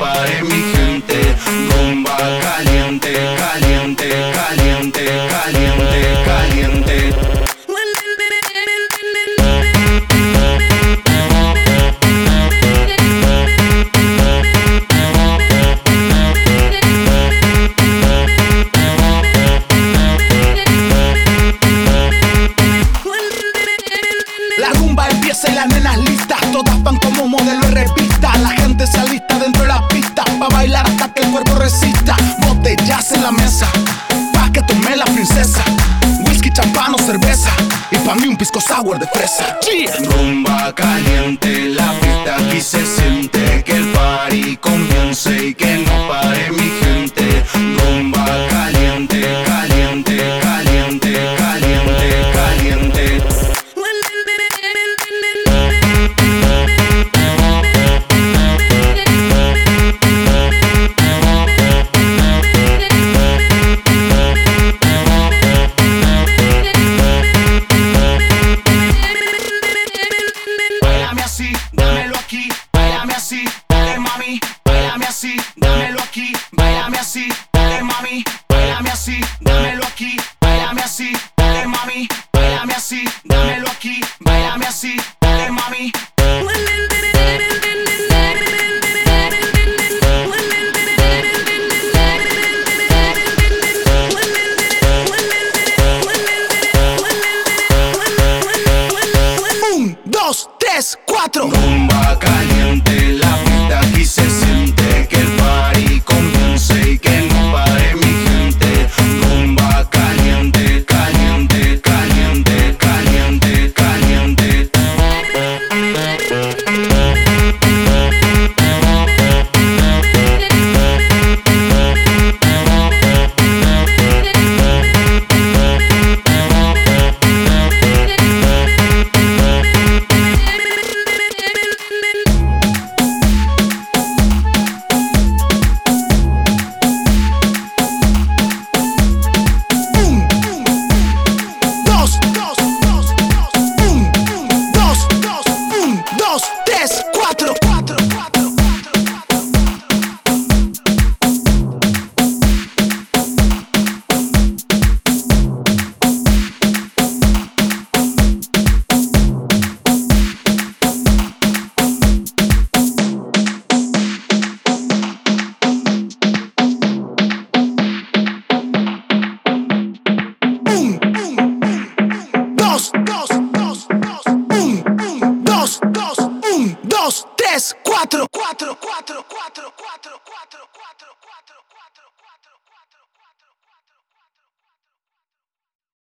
para en mesa, pa' que tomé la princesa. Whisky, champán o cerveza, y pa' mí un pisco sour de fresa. Yeah. Rumba caliente, la fiesta aquí se siente, que el party con bailame así, dámelo aquí, bailame así, dale mami, bailame así, dámelo aquí, bailame así, dale mami.